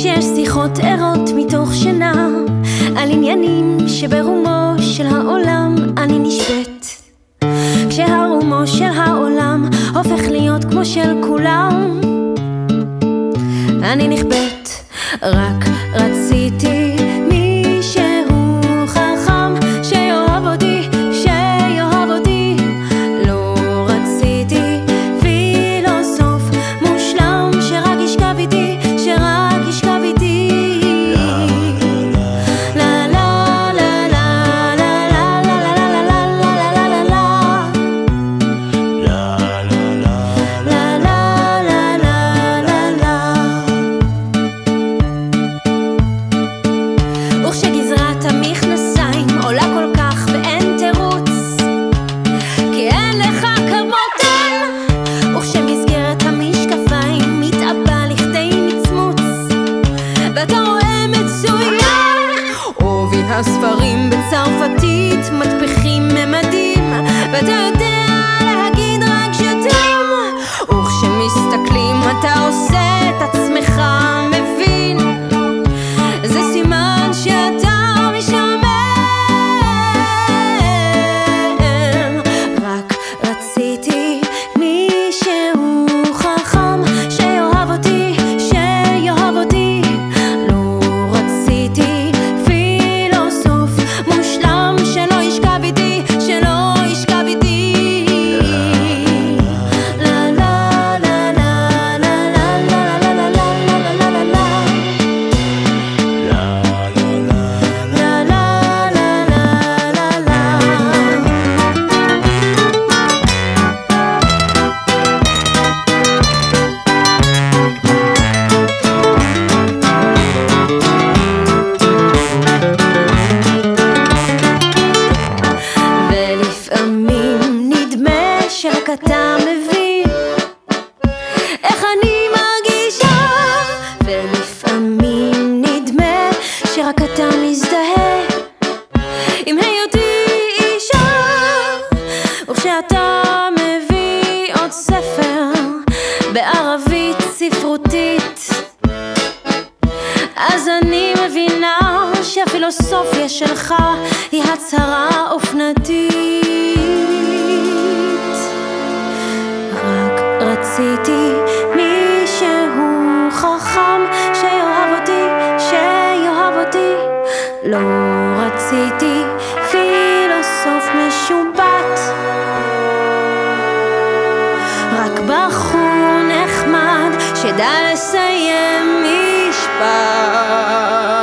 כשיש שיחות ערות מתוך שינה על עניינים שברומו של העולם אני נשבית. כשהרומו של העולם הופך להיות כמו של כולם אני נכבדת רק הספרים בצרפתית. אתה מבין איך אני מרגישה? ולפעמים נדמה שרק אתה מזדהה עם היותי אישה וכשאתה מביא עוד ספר בערבית ספרותית. אז אני מבינה שהפילוסופיה שלך היא הצהרה אופנתית. רציתי מישהו חכם שיאהב אותי, שיאהב אותי. לא רציתי פילוסוף משובט, רק בחור נחמד שדע לסיים משפט.